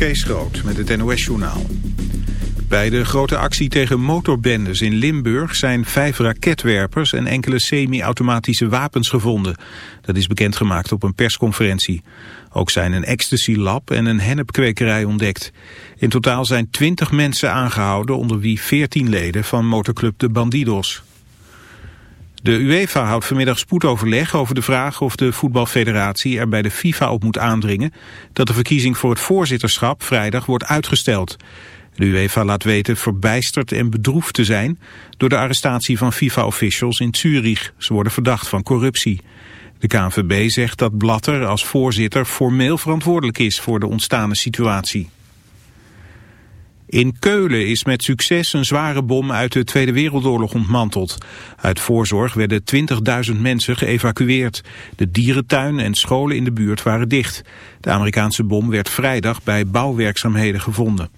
Kees Groot met het NOS-journaal. Bij de grote actie tegen motorbendes in Limburg zijn vijf raketwerpers en enkele semi-automatische wapens gevonden. Dat is bekendgemaakt op een persconferentie. Ook zijn een ecstasy-lab en een hennepkwekerij ontdekt. In totaal zijn twintig mensen aangehouden onder wie veertien leden van motorclub de Bandidos. De UEFA houdt vanmiddag spoedoverleg over de vraag of de voetbalfederatie er bij de FIFA op moet aandringen dat de verkiezing voor het voorzitterschap vrijdag wordt uitgesteld. De UEFA laat weten verbijsterd en bedroefd te zijn door de arrestatie van FIFA-officials in Zurich. Ze worden verdacht van corruptie. De KNVB zegt dat Blatter als voorzitter formeel verantwoordelijk is voor de ontstane situatie. In Keulen is met succes een zware bom uit de Tweede Wereldoorlog ontmanteld. Uit voorzorg werden 20.000 mensen geëvacueerd. De dierentuin en scholen in de buurt waren dicht. De Amerikaanse bom werd vrijdag bij bouwwerkzaamheden gevonden.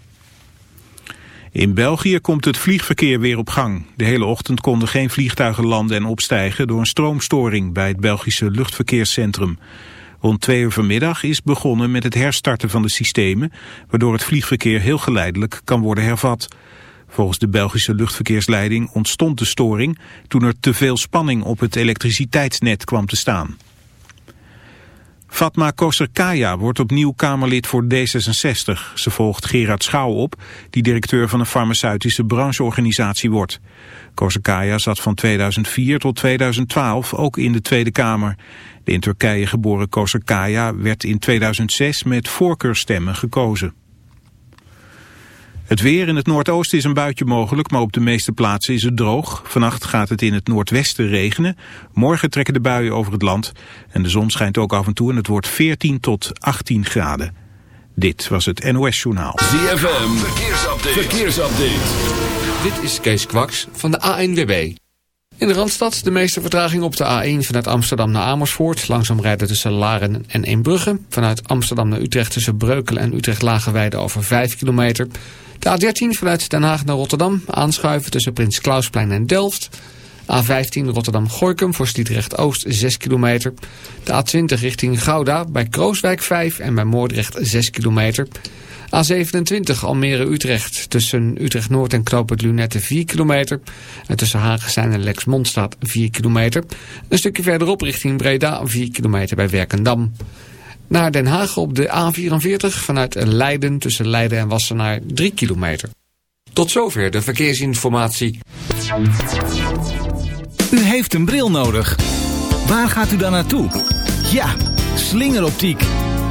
In België komt het vliegverkeer weer op gang. De hele ochtend konden geen vliegtuigen landen en opstijgen door een stroomstoring bij het Belgische luchtverkeerscentrum. Rond twee uur vanmiddag is begonnen met het herstarten van de systemen, waardoor het vliegverkeer heel geleidelijk kan worden hervat. Volgens de Belgische luchtverkeersleiding ontstond de storing toen er te veel spanning op het elektriciteitsnet kwam te staan. Fatma Koser-Kaya wordt opnieuw Kamerlid voor D66. Ze volgt Gerard Schouw op, die directeur van een farmaceutische brancheorganisatie wordt. Koser-Kaya zat van 2004 tot 2012 ook in de Tweede Kamer. De in Turkije geboren Koser-Kaya werd in 2006 met voorkeurstemmen gekozen. Het weer in het noordoosten is een buitje mogelijk, maar op de meeste plaatsen is het droog. Vannacht gaat het in het noordwesten regenen. Morgen trekken de buien over het land. En de zon schijnt ook af en toe en het wordt 14 tot 18 graden. Dit was het NOS Journaal. ZFM, verkeersupdate. verkeersupdate. Dit is Kees Kwaks van de ANWB. In de Randstad de meeste vertraging op de A1 vanuit Amsterdam naar Amersfoort. Langzaam rijden tussen Laren en Eembrugge. Vanuit Amsterdam naar Utrecht tussen Breukelen en Utrecht-Lagerweide over 5 kilometer. De A13 vanuit Den Haag naar Rotterdam. Aanschuiven tussen Prins Klausplein en Delft. A15 Rotterdam-Gorkum voor Sliedrecht-Oost 6 kilometer. De A20 richting Gouda bij Krooswijk 5 en bij Moordrecht 6 kilometer. A27 Almere-Utrecht tussen Utrecht-Noord en Knoopend Lunette 4 kilometer. En tussen Hagestein en Lexmond staat 4 kilometer. Een stukje verderop richting Breda 4 kilometer bij Werkendam. Naar Den Haag op de A44 vanuit Leiden tussen Leiden en Wassenaar 3 kilometer. Tot zover de verkeersinformatie. U heeft een bril nodig. Waar gaat u dan naartoe? Ja, slingeroptiek.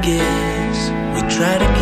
We try to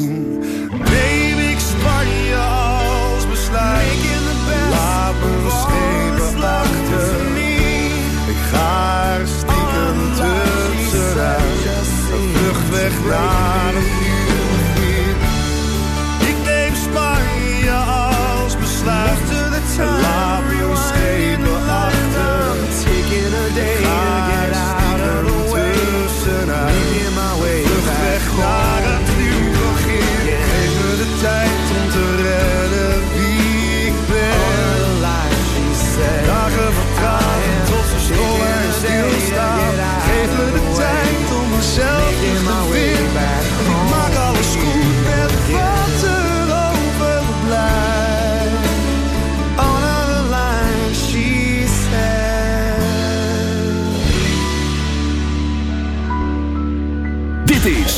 Een weg naar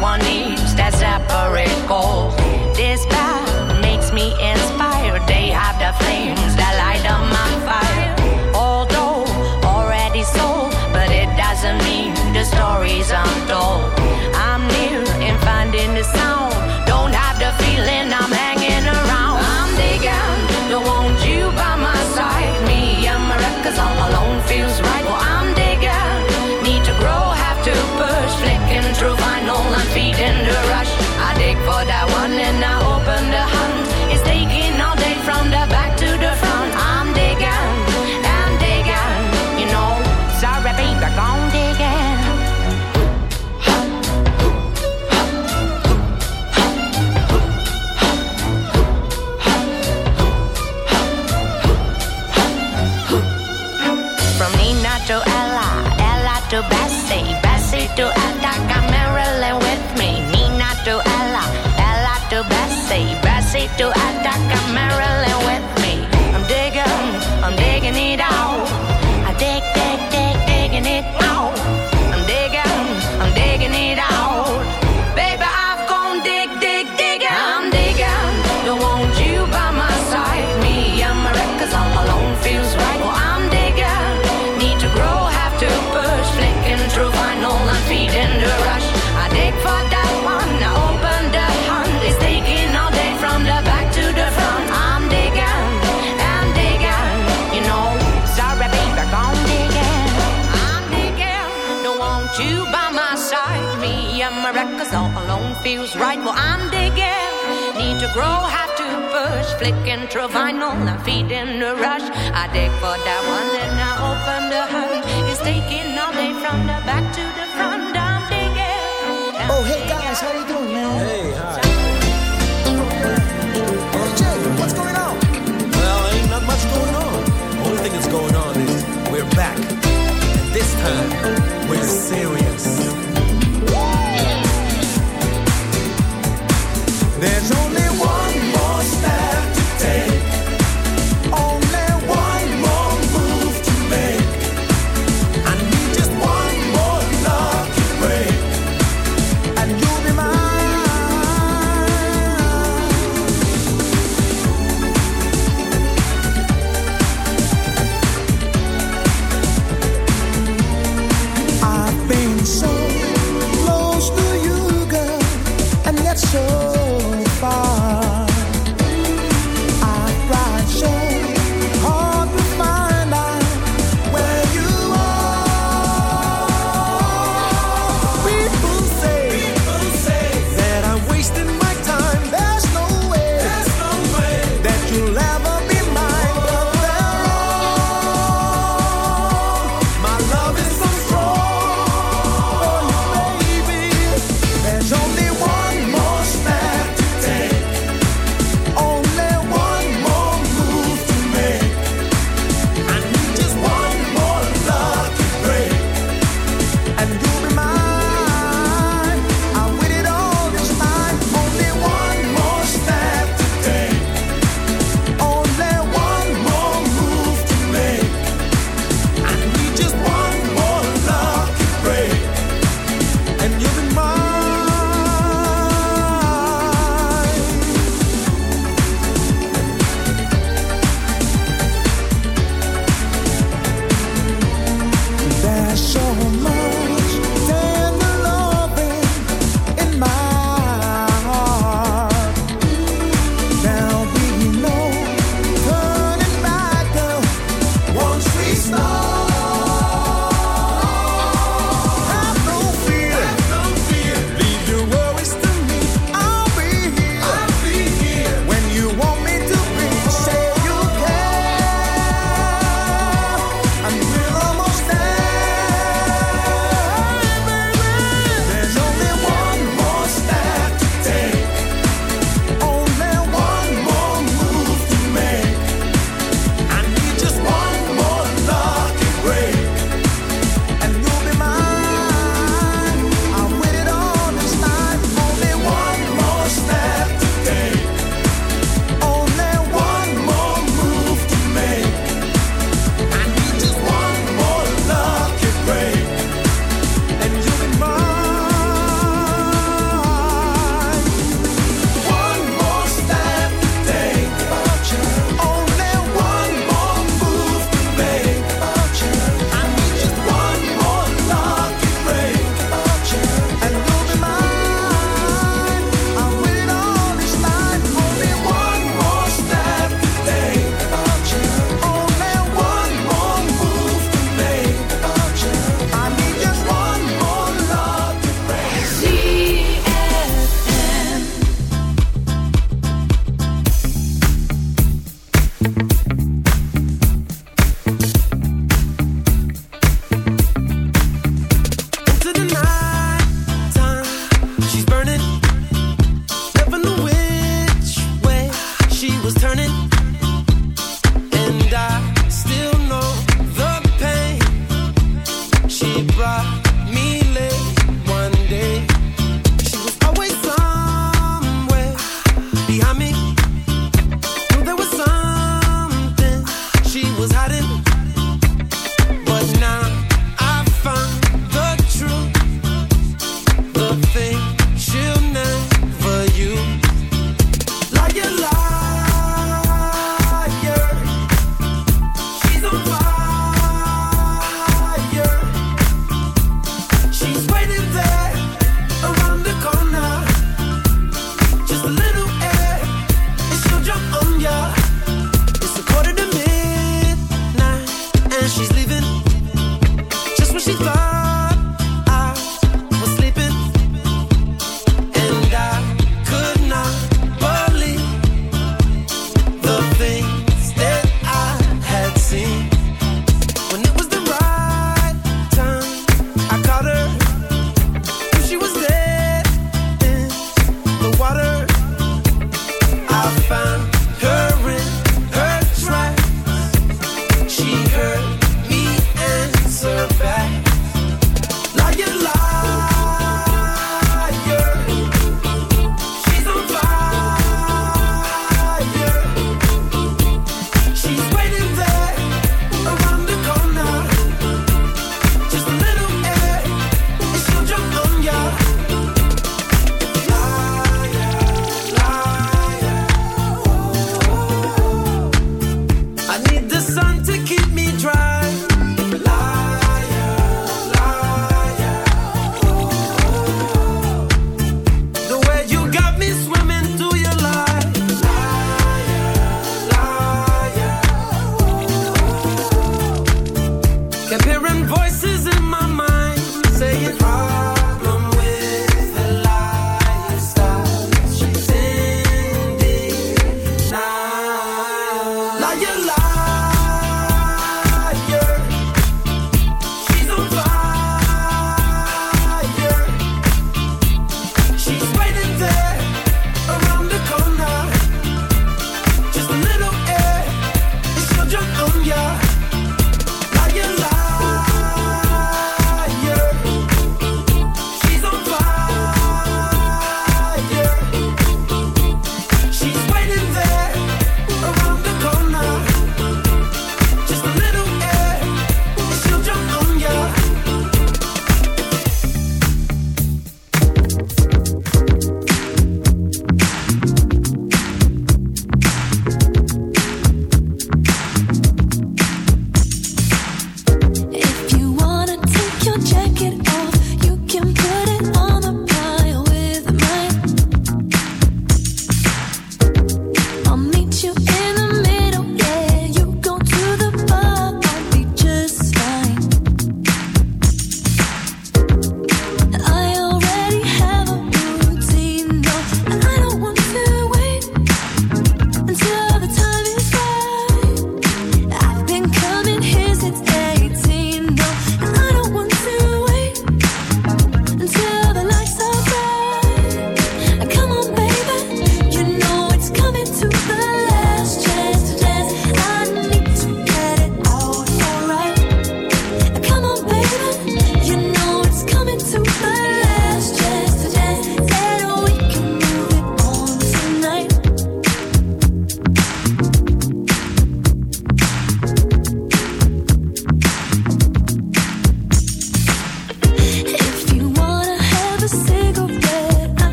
One. feels right. Well, I'm digging. Need to grow, have to push. Flicking through vinyl, I'm feeding the rush. I dig for that one, then I open the hood. It's taking all day from the back to the front. I'm digging. Oh, hey guys, how you doing, man? Hey, hi. Oh, Jay, what's going on? Well, ain't not much going on. Only thing that's going on is we're back. And this time, we're serious.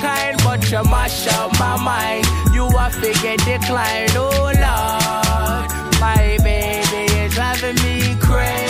kind, but you mash up my mind. You are figure decline. Oh, Lord. My baby is driving me crazy.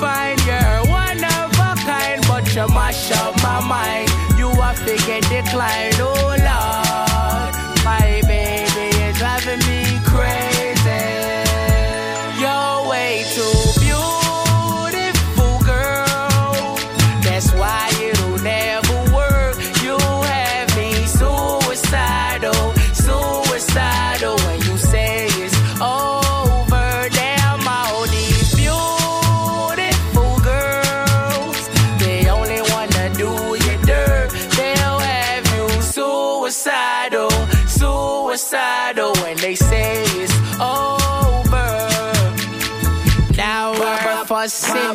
divine. You're one of a kind, but you mash up my mind. You are figure decline. Oh Lord,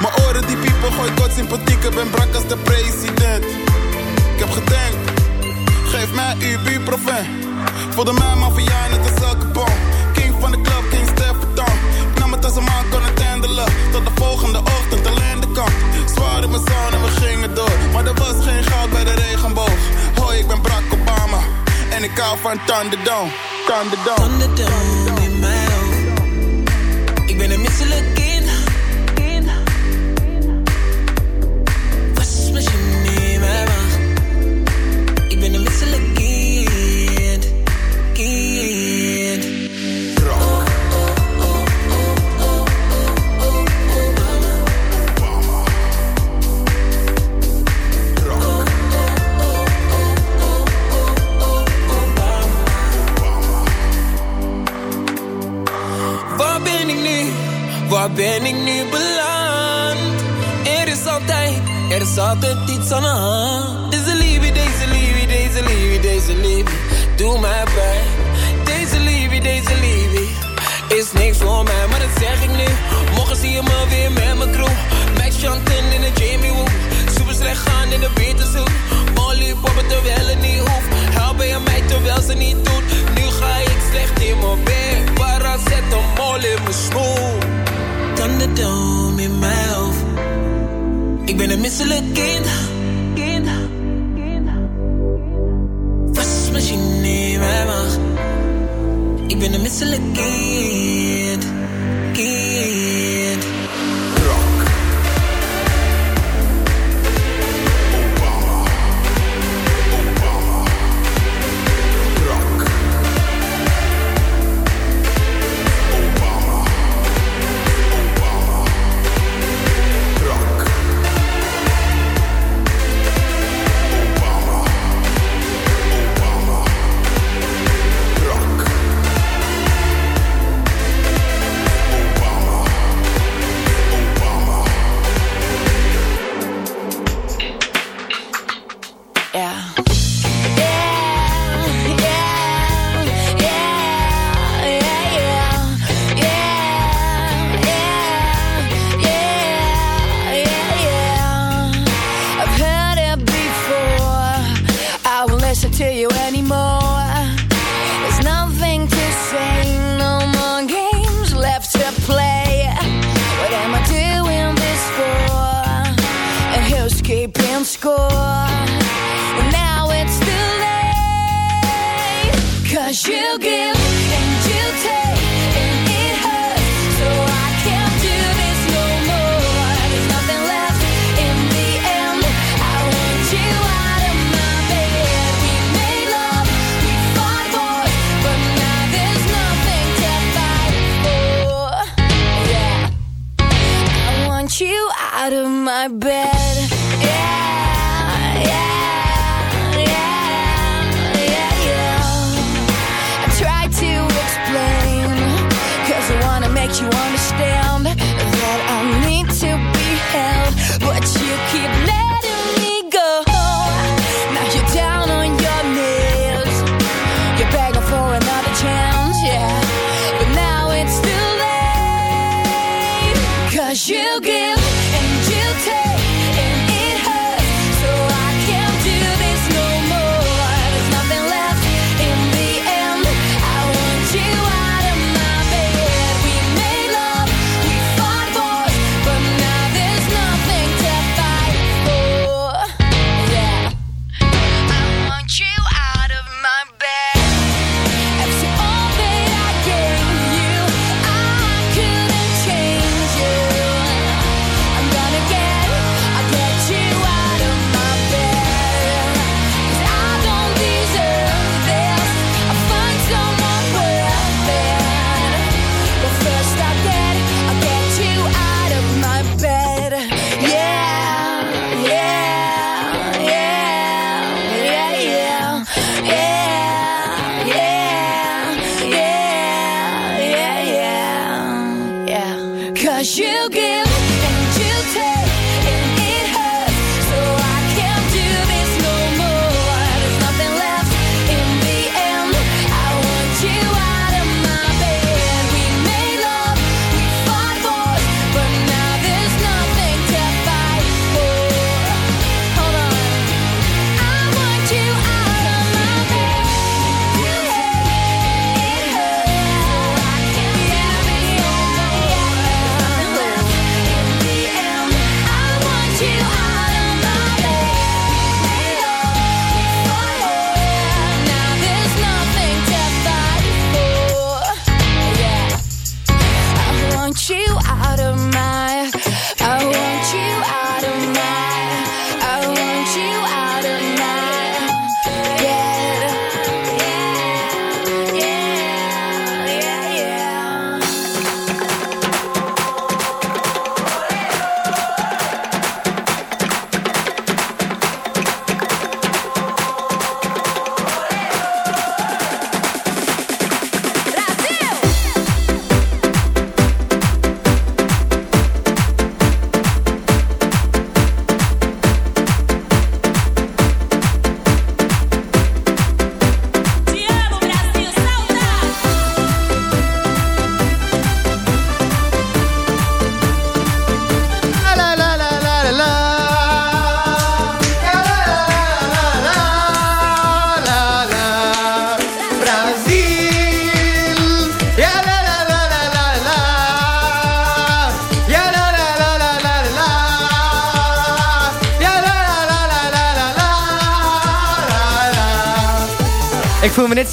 Maar oren die piepen, gooi kort sympathieker, ben brak als de president. Ik heb gedenkt, geef mij uw buurproven. Voelde mij maffia net als elke bom. King van de club, King Stefan. Ik nam het als een man kon het handelen. Tot de volgende ochtend alleen de kant. Zwaar in mijn zon en we gingen door. Maar er was geen goud bij de regenboog. Hoi, ik ben Barack Obama. En ik hou van Thunderdome, Thunderdome.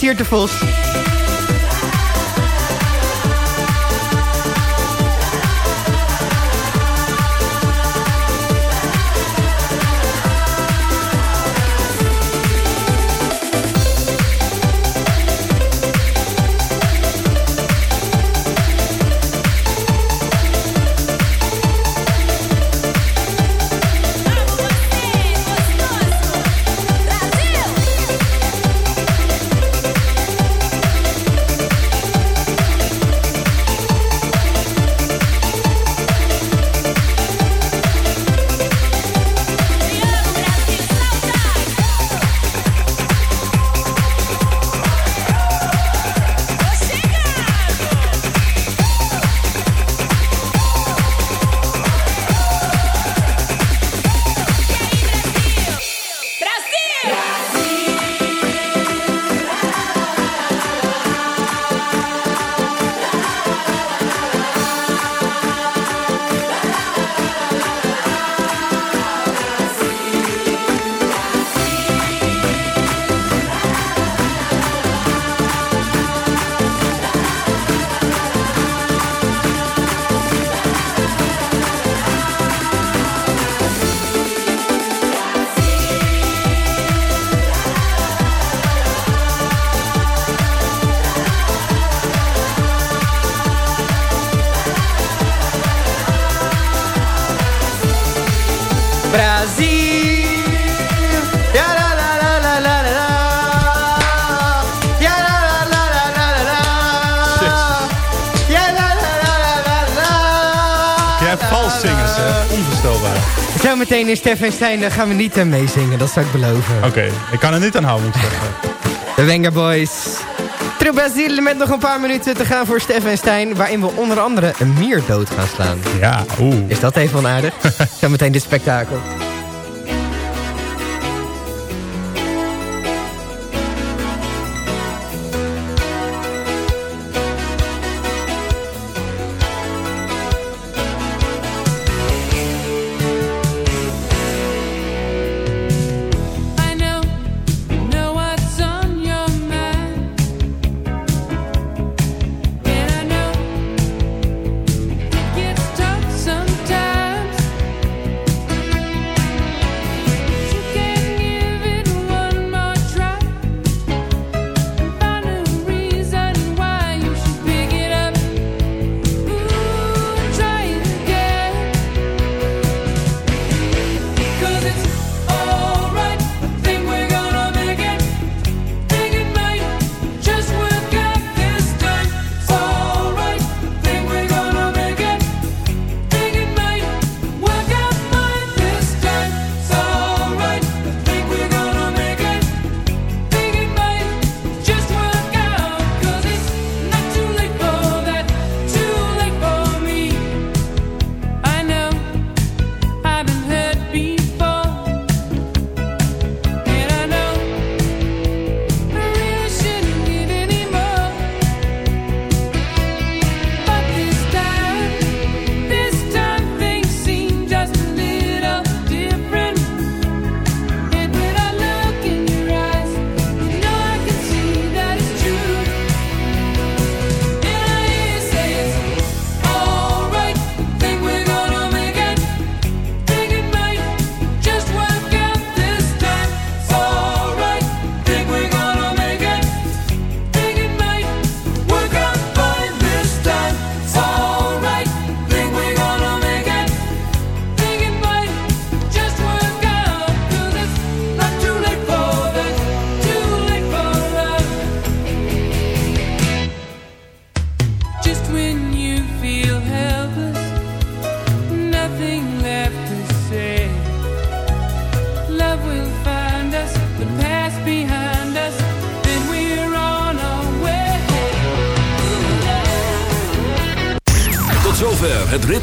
Ik voel me net Siert de Vos. Zometeen in Stef en Stijn daar gaan we niet aan meezingen, dat zou ik beloven. Oké, ik kan er niet aan houden, moet ik zeggen. De Wenger Boys. Terug Brazil met nog een paar minuten te gaan voor Stef en Stijn... waarin we onder andere een mier dood gaan slaan. Ja, oeh. Is dat even onaardig? Zometeen dit spektakel.